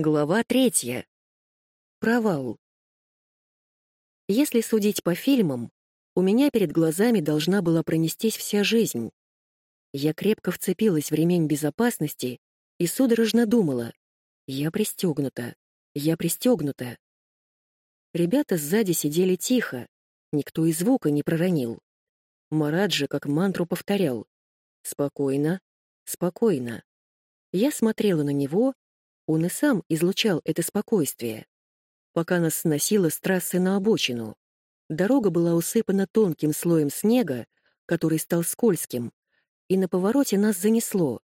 Глава третья. Провал. Если судить по фильмам, у меня перед глазами должна была пронестись вся жизнь. Я крепко вцепилась в ремень безопасности и судорожно думала. Я пристегнута. Я пристегнута. Ребята сзади сидели тихо, никто и звука не проронил. Марат же как мантру повторял. «Спокойно, спокойно». Я смотрела на него, он и сам излучал это спокойствие. Пока нас сносило с трассы на обочину. Дорога была усыпана тонким слоем снега, который стал скользким, и на повороте нас занесло.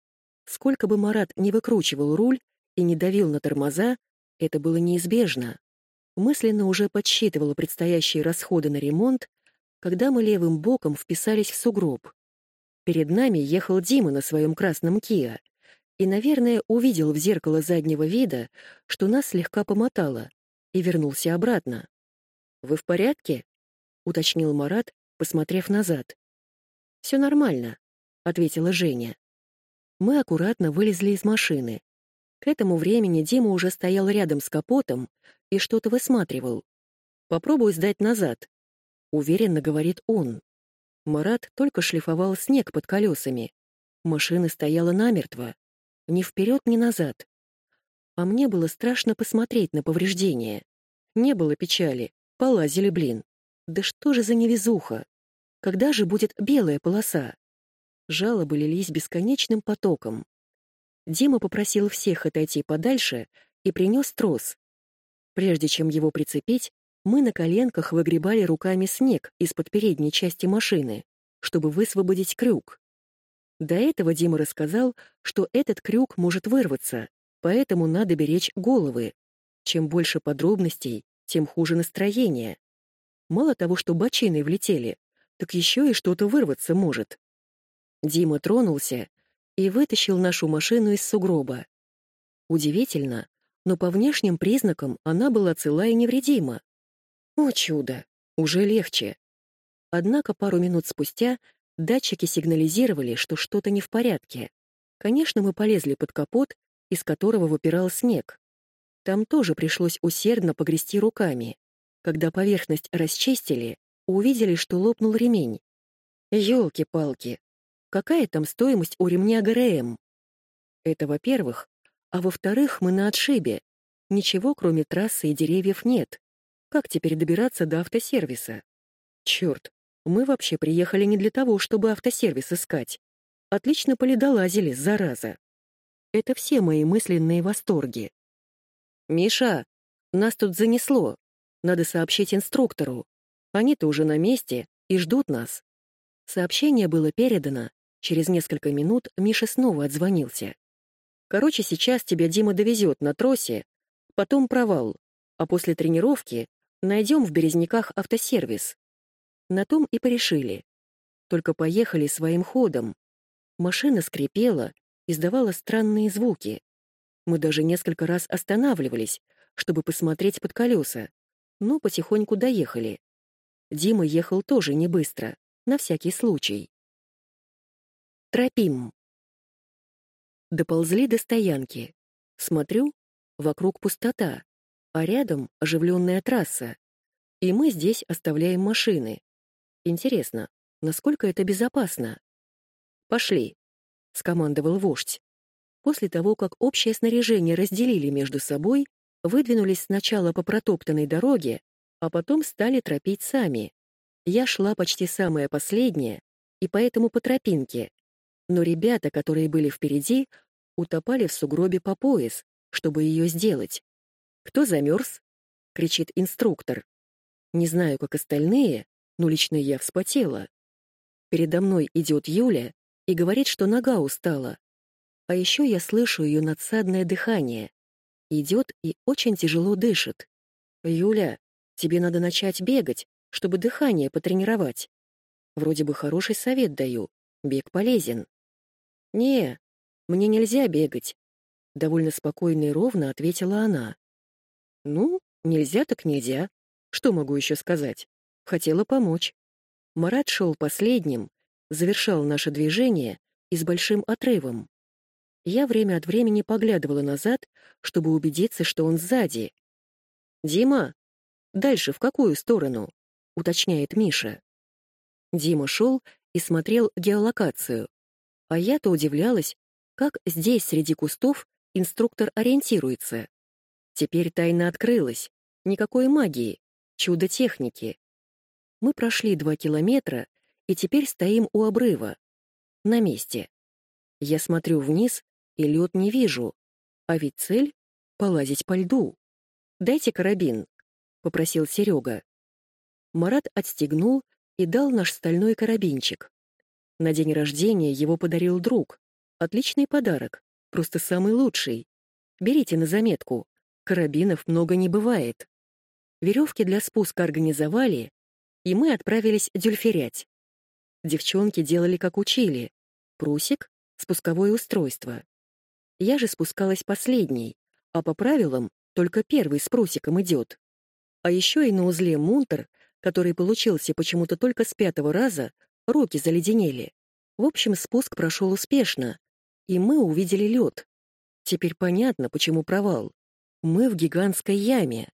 Сколько бы Марат не выкручивал руль и не давил на тормоза, это было неизбежно. Мысленно уже подсчитывала предстоящие расходы на ремонт, когда мы левым боком вписались в сугроб. Перед нами ехал Дима на своем красном Киа и, наверное, увидел в зеркало заднего вида, что нас слегка помотало, и вернулся обратно. «Вы в порядке?» — уточнил Марат, посмотрев назад. «Все нормально», — ответила Женя. Мы аккуратно вылезли из машины. К этому времени Дима уже стоял рядом с капотом и что-то высматривал. «Попробуй сдать назад», — уверенно говорит он. Марат только шлифовал снег под колесами. Машина стояла намертво. Ни вперед, ни назад. А мне было страшно посмотреть на повреждения. Не было печали. Полазили, блин. Да что же за невезуха? Когда же будет белая полоса? Жалобы лились бесконечным потоком. Дима попросил всех отойти подальше и принес трос. Прежде чем его прицепить, мы на коленках выгребали руками снег из-под передней части машины, чтобы высвободить крюк. До этого Дима рассказал, что этот крюк может вырваться, поэтому надо беречь головы. Чем больше подробностей, тем хуже настроение. Мало того, что бочиной влетели, так еще и что-то вырваться может. Дима тронулся и вытащил нашу машину из сугроба. Удивительно, но по внешним признакам она была цела и невредима. О чудо! Уже легче. Однако пару минут спустя Датчики сигнализировали, что что-то не в порядке. Конечно, мы полезли под капот, из которого выпирал снег. Там тоже пришлось усердно погрести руками. Когда поверхность расчистили, увидели, что лопнул ремень. Ёлки-палки! Какая там стоимость у ремня ГРМ? Это во-первых. А во-вторых, мы на отшибе. Ничего, кроме трассы и деревьев, нет. Как теперь добираться до автосервиса? Черт, мы вообще приехали не для того, чтобы автосервис искать. Отлично полидолазили, зараза. Это все мои мысленные восторги. «Миша, нас тут занесло. Надо сообщить инструктору. Они-то уже на месте и ждут нас». Сообщение было передано. Через несколько минут Миша снова отзвонился. «Короче, сейчас тебя Дима довезет на тросе, потом провал, а после тренировки найдем в Березняках автосервис. На том и порешили. Только поехали своим ходом. Машина скрипела, издавала странные звуки. Мы даже несколько раз останавливались, чтобы посмотреть под колеса, но потихоньку доехали. Дима ехал тоже не быстро, на всякий случай. Тропим. Доползли до стоянки. Смотрю, вокруг пустота, а рядом оживленная трасса. И мы здесь оставляем машины. Интересно, насколько это безопасно? «Пошли», — скомандовал вождь. После того, как общее снаряжение разделили между собой, выдвинулись сначала по протоптанной дороге, а потом стали тропить сами. Я шла почти самая последняя, и поэтому по тропинке. Но ребята, которые были впереди, утопали в сугробе по пояс, чтобы ее сделать. «Кто замерз?» — кричит инструктор. Не знаю, как остальные, но лично я вспотела. Передо мной идет Юля и говорит, что нога устала. А еще я слышу ее надсадное дыхание. Идет и очень тяжело дышит. «Юля, тебе надо начать бегать, чтобы дыхание потренировать. Вроде бы хороший совет даю. Бег полезен». «Не, мне нельзя бегать», — довольно спокойно и ровно ответила она. «Ну, нельзя так нельзя. Что могу еще сказать? Хотела помочь. Марат шел последним, завершал наше движение и с большим отрывом. Я время от времени поглядывала назад, чтобы убедиться, что он сзади. «Дима, дальше в какую сторону?» — уточняет Миша. Дима шел и смотрел геолокацию, а я-то удивлялась, как здесь, среди кустов, инструктор ориентируется. Теперь тайна открылась. Никакой магии, чудо техники. Мы прошли два километра и теперь стоим у обрыва. На месте. Я смотрю вниз и лед не вижу. А ведь цель — полазить по льду. «Дайте карабин», — попросил Серега. Марат отстегнул и дал наш стальной карабинчик. На день рождения его подарил друг. Отличный подарок, просто самый лучший. Берите на заметку. Карабинов много не бывает. Веревки для спуска организовали, и мы отправились дюльферять. Девчонки делали, как учили. Прусик — спусковое устройство. Я же спускалась последней, а по правилам только первый с прусиком идет. А еще и на узле мунтер, который получился почему-то только с пятого раза, руки заледенели. В общем, спуск прошел успешно, и мы увидели лед. Теперь понятно, почему провал. Мы в гигантской яме.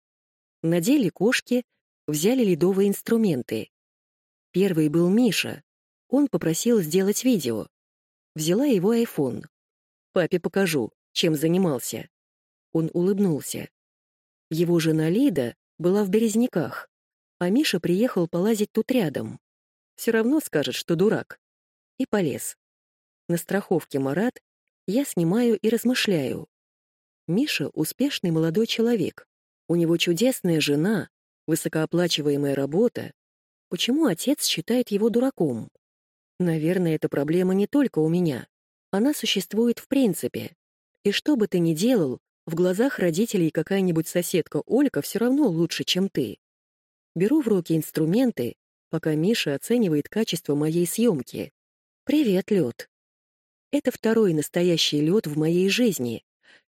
Надели кошки, взяли ледовые инструменты. Первый был Миша. Он попросил сделать видео. Взяла его айфон. Папе покажу, чем занимался. Он улыбнулся. Его жена Лида была в Березняках, а Миша приехал полазить тут рядом. Все равно скажет, что дурак. И полез. На страховке Марат я снимаю и размышляю. Миша — успешный молодой человек. У него чудесная жена, высокооплачиваемая работа. Почему отец считает его дураком? Наверное, эта проблема не только у меня. Она существует в принципе. И что бы ты ни делал, в глазах родителей какая-нибудь соседка Олька все равно лучше, чем ты. Беру в руки инструменты, пока Миша оценивает качество моей съемки. «Привет, лед. Это второй настоящий лед в моей жизни,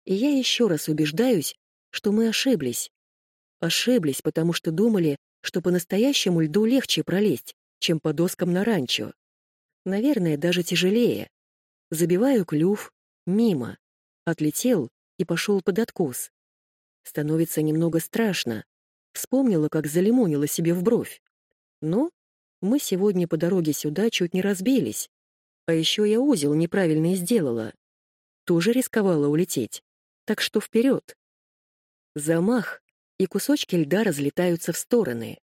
и я еще раз убеждаюсь, что мы ошиблись. Ошиблись, потому что думали, что по настоящему льду легче пролезть, чем по доскам на ранчо. Наверное, даже тяжелее. Забиваю клюв, мимо. Отлетел и пошел под откос. Становится немного страшно. Вспомнила, как залимонила себе в бровь. Но мы сегодня по дороге сюда чуть не разбились. А еще я узел неправильно сделала. Тоже рисковала улететь. Так что вперед. Замах, и кусочки льда разлетаются в стороны.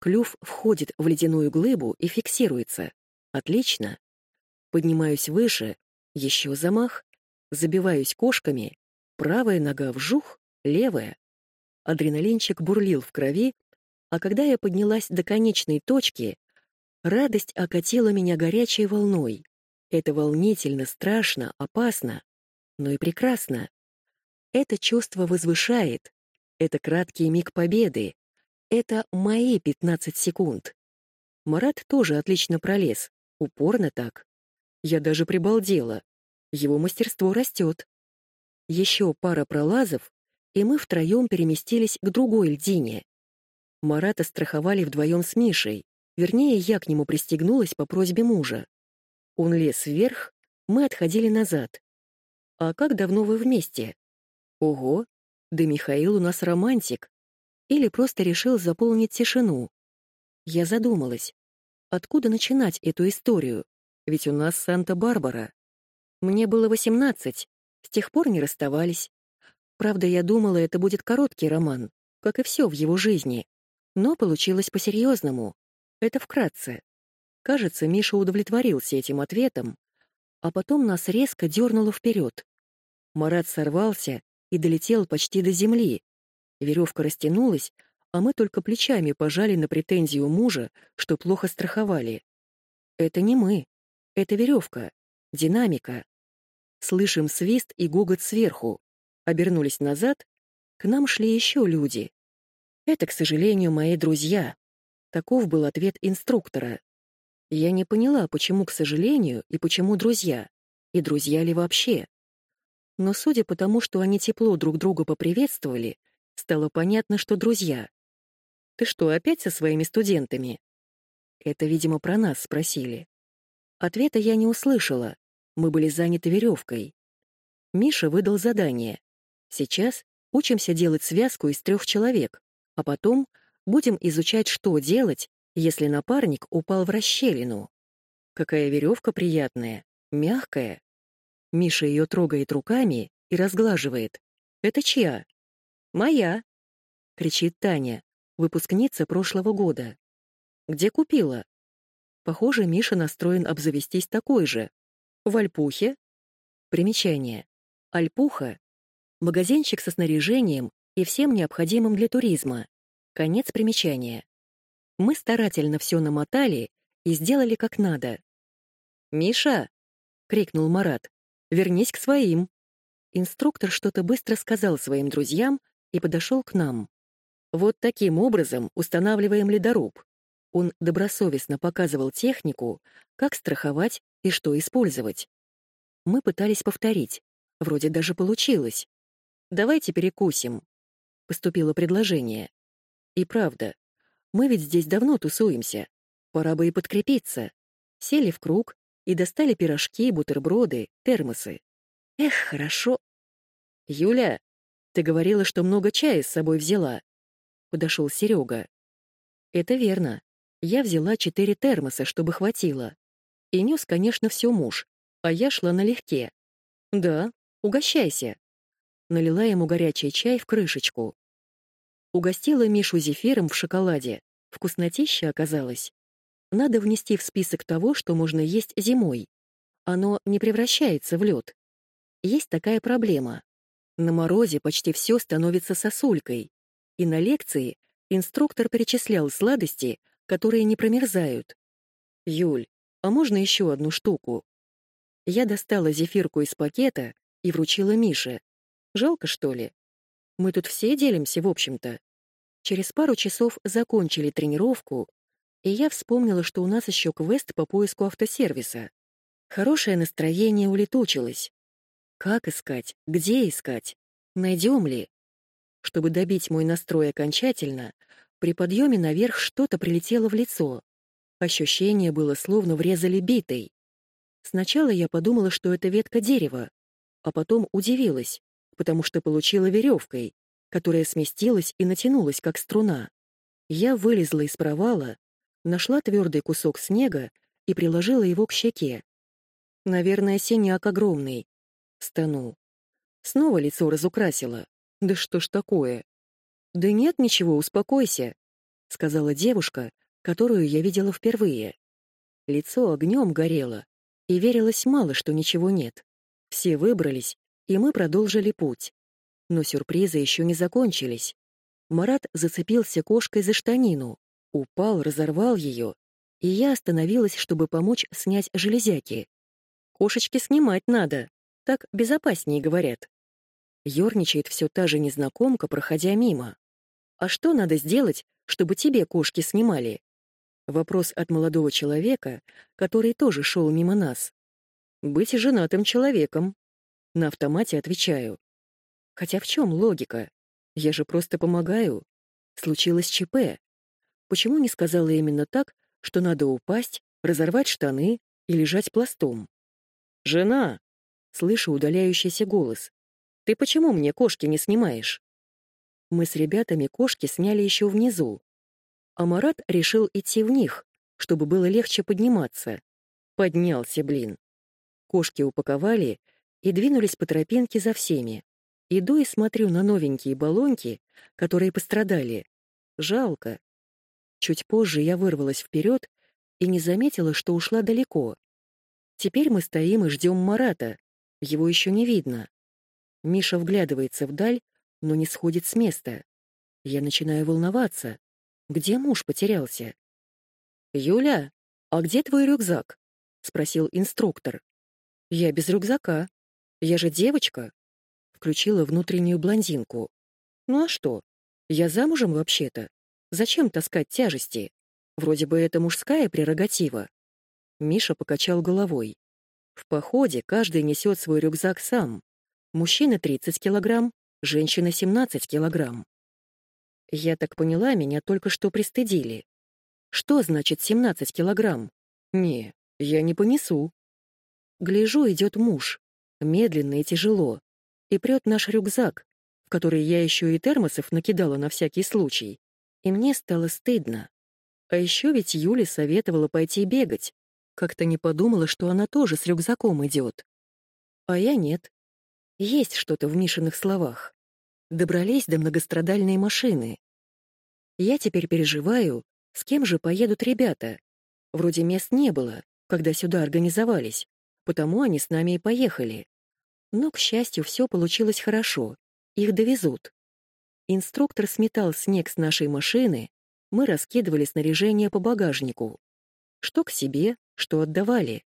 Клюв входит в ледяную глыбу и фиксируется. Отлично. Поднимаюсь выше, еще замах, забиваюсь кошками, правая нога вжух, левая. Адреналинчик бурлил в крови, а когда я поднялась до конечной точки, радость окатила меня горячей волной. Это волнительно, страшно, опасно, но и прекрасно. Это чувство возвышает. Это краткий миг победы. Это мои 15 секунд. Марат тоже отлично пролез. Упорно так. Я даже прибалдела. Его мастерство растет. Еще пара пролазов, и мы втроем переместились к другой льдине. Марата страховали вдвоем с Мишей. Вернее, я к нему пристегнулась по просьбе мужа. Он лез вверх, мы отходили назад. «А как давно вы вместе?» «Ого, да Михаил у нас романтик. Или просто решил заполнить тишину?» Я задумалась. Откуда начинать эту историю? Ведь у нас Санта-Барбара. Мне было восемнадцать, с тех пор не расставались. Правда, я думала, это будет короткий роман, как и все в его жизни. Но получилось по-серьезному. Это вкратце. Кажется, Миша удовлетворился этим ответом, а потом нас резко дернуло вперед. Марат сорвался и долетел почти до земли. Веревка растянулась, а мы только плечами пожали на претензию мужа, что плохо страховали. Это не мы. Это веревка. Динамика. Слышим свист и гогот сверху. Обернулись назад. К нам шли еще люди. Это, к сожалению, мои друзья. Таков был ответ инструктора. Я не поняла, почему, к сожалению, и почему друзья, и друзья ли вообще. Но судя по тому, что они тепло друг друга поприветствовали, стало понятно, что друзья. «Ты что, опять со своими студентами?» Это, видимо, про нас спросили. Ответа я не услышала. Мы были заняты веревкой. Миша выдал задание. Сейчас учимся делать связку из трех человек, а потом будем изучать, что делать, если напарник упал в расщелину. Какая веревка приятная, мягкая. Миша ее трогает руками и разглаживает. «Это чья?» «Моя», — кричит Таня, выпускница прошлого года. «Где купила?» Похоже, Миша настроен обзавестись такой же. В Альпухе. Примечание. Альпуха — магазинчик со снаряжением и всем необходимым для туризма. Конец примечания. Мы старательно все намотали и сделали как надо. «Миша!» — крикнул Марат. «Вернись к своим!» Инструктор что-то быстро сказал своим друзьям и подошел к нам. Вот таким образом устанавливаем ледоруб. Он добросовестно показывал технику, как страховать и что использовать. Мы пытались повторить. Вроде даже получилось. «Давайте перекусим», — поступило предложение. И правда, мы ведь здесь давно тусуемся. Пора бы и подкрепиться. Сели в круг и достали пирожки, бутерброды, термосы. Эх, хорошо. «Юля, ты говорила, что много чая с собой взяла», — подошел Серега. «Это верно. Я взяла четыре термоса, чтобы хватило. И нес, конечно, все муж, а я шла налегке. Да, угощайся. Налила ему горячий чай в крышечку. Угостила Мишу зефиром в шоколаде. Вкуснотища оказалось. Надо внести в список того, что можно есть зимой. Оно не превращается в лед. Есть такая проблема. На морозе почти все становится сосулькой. И на лекции инструктор перечислял сладости, которые не промерзают. «Юль, а можно еще одну штуку?» Я достала зефирку из пакета и вручила Мише. Жалко, что ли? Мы тут все делимся, в общем-то. Через пару часов закончили тренировку, и я вспомнила, что у нас еще квест по поиску автосервиса. Хорошее настроение улетучилось. Как искать? Где искать? Найдем ли? Чтобы добить мой настрой окончательно, при подъеме наверх что-то прилетело в лицо. Ощущение было, словно врезали битой. Сначала я подумала, что это ветка дерева, а потом удивилась, потому что получила веревкой, которая сместилась и натянулась, как струна. Я вылезла из провала, нашла твердый кусок снега и приложила его к щеке. Наверное, синяк огромный. Стану. Снова лицо разукрасила. Да что ж такое? «Да нет ничего, успокойся», — сказала девушка, которую я видела впервые. Лицо огнем горело, и верилось мало, что ничего нет. Все выбрались, и мы продолжили путь. Но сюрпризы еще не закончились. Марат зацепился кошкой за штанину, упал, разорвал ее, и я остановилась, чтобы помочь снять железяки. «Кошечки снимать надо, так безопаснее, говорят». Ёрничает все та же незнакомка, проходя мимо. А что надо сделать, чтобы тебе кошки снимали? Вопрос от молодого человека, который тоже шел мимо нас. Быть женатым человеком. На автомате отвечаю. Хотя в чем логика? Я же просто помогаю. Случилось ЧП. Почему не сказала именно так, что надо упасть, разорвать штаны и лежать пластом? «Жена!» — слышу удаляющийся голос. «Ты почему мне кошки не снимаешь?» Мы с ребятами кошки сняли еще внизу. А Марат решил идти в них, чтобы было легче подниматься. Поднялся, блин. Кошки упаковали и двинулись по тропинке за всеми. Иду и смотрю на новенькие баллонки, которые пострадали. Жалко. Чуть позже я вырвалась вперед и не заметила, что ушла далеко. Теперь мы стоим и ждем Марата. Его еще не видно. Миша вглядывается вдаль, но не сходит с места. Я начинаю волноваться. Где муж потерялся? «Юля, а где твой рюкзак?» — спросил инструктор. «Я без рюкзака. Я же девочка». Включила внутреннюю блондинку. «Ну а что? Я замужем вообще-то. Зачем таскать тяжести? Вроде бы это мужская прерогатива». Миша покачал головой. «В походе каждый несет свой рюкзак сам. Мужчина 30 килограмм, женщина 17 килограмм. Я так поняла, меня только что пристыдили. Что значит 17 килограмм? Не, я не понесу. Гляжу, идет муж. медленно и тяжело, и прет наш рюкзак, в который я еще и термосов накидала на всякий случай. И мне стало стыдно. А еще ведь Юля советовала пойти бегать. Как-то не подумала, что она тоже с рюкзаком идет. А я нет. Есть что-то в Мишиных словах. Добрались до многострадальной машины. Я теперь переживаю, с кем же поедут ребята. Вроде мест не было, когда сюда организовались, потому они с нами и поехали. Но, к счастью, все получилось хорошо. Их довезут. Инструктор сметал снег с нашей машины, мы раскидывали снаряжение по багажнику. Что к себе, что отдавали.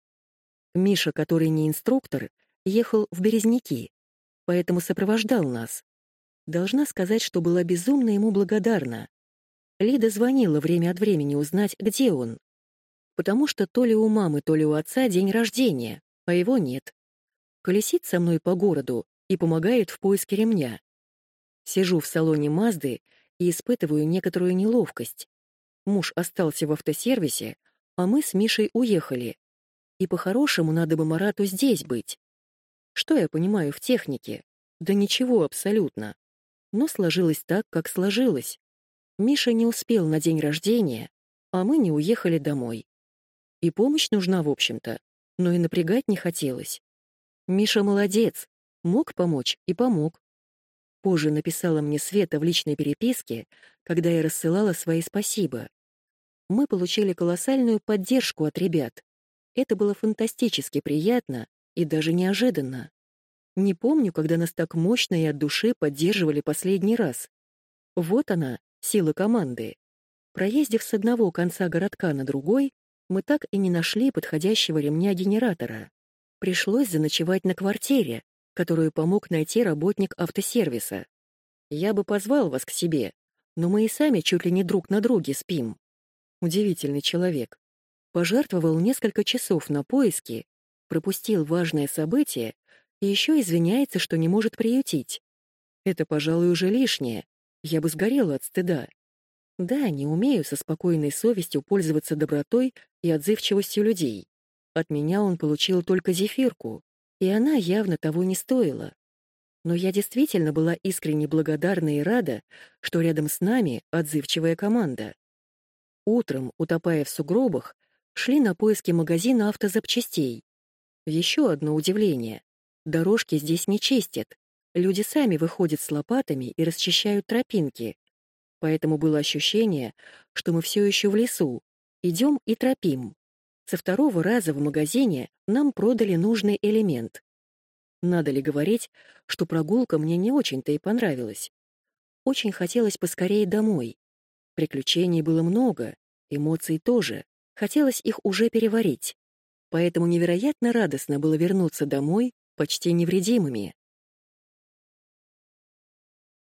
Миша, который не инструктор, ехал в Березники, поэтому сопровождал нас. Должна сказать, что была безумно ему благодарна. Лида звонила время от времени узнать, где он. Потому что то ли у мамы, то ли у отца день рождения, а его нет. Колесит со мной по городу и помогает в поиске ремня. Сижу в салоне Мазды и испытываю некоторую неловкость. Муж остался в автосервисе, а мы с Мишей уехали. И по-хорошему надо бы Марату здесь быть. Что я понимаю в технике? Да ничего абсолютно. Но сложилось так, как сложилось. Миша не успел на день рождения, а мы не уехали домой. И помощь нужна, в общем-то, но и напрягать не хотелось. Миша молодец, мог помочь и помог. Позже написала мне Света в личной переписке, когда я рассылала свои спасибо. Мы получили колоссальную поддержку от ребят. Это было фантастически приятно и даже неожиданно. Не помню, когда нас так мощно и от души поддерживали последний раз. Вот она, сила команды. Проездив с одного конца городка на другой, мы так и не нашли подходящего ремня генератора. Пришлось заночевать на квартире, которую помог найти работник автосервиса. Я бы позвал вас к себе, но мы и сами чуть ли не друг на друге спим. Удивительный человек. Пожертвовал несколько часов на поиски, пропустил важное событие и еще извиняется, что не может приютить. Это, пожалуй, уже лишнее. Я бы сгорела от стыда. Да, не умею со спокойной совестью пользоваться добротой и отзывчивостью людей. От меня он получил только зефирку, и она явно того не стоила. Но я действительно была искренне благодарна и рада, что рядом с нами отзывчивая команда. Утром, утопая в сугробах, шли на поиски магазина автозапчастей. Еще одно удивление. Дорожки здесь не чистят. Люди сами выходят с лопатами и расчищают тропинки. Поэтому было ощущение, что мы все еще в лесу, идем и тропим. Со второго раза в магазине нам продали нужный элемент. Надо ли говорить, что прогулка мне не очень-то и понравилась. Очень хотелось поскорее домой. Приключений было много, эмоций тоже. Хотелось их уже переварить. Поэтому невероятно радостно было вернуться домой почти невредимыми.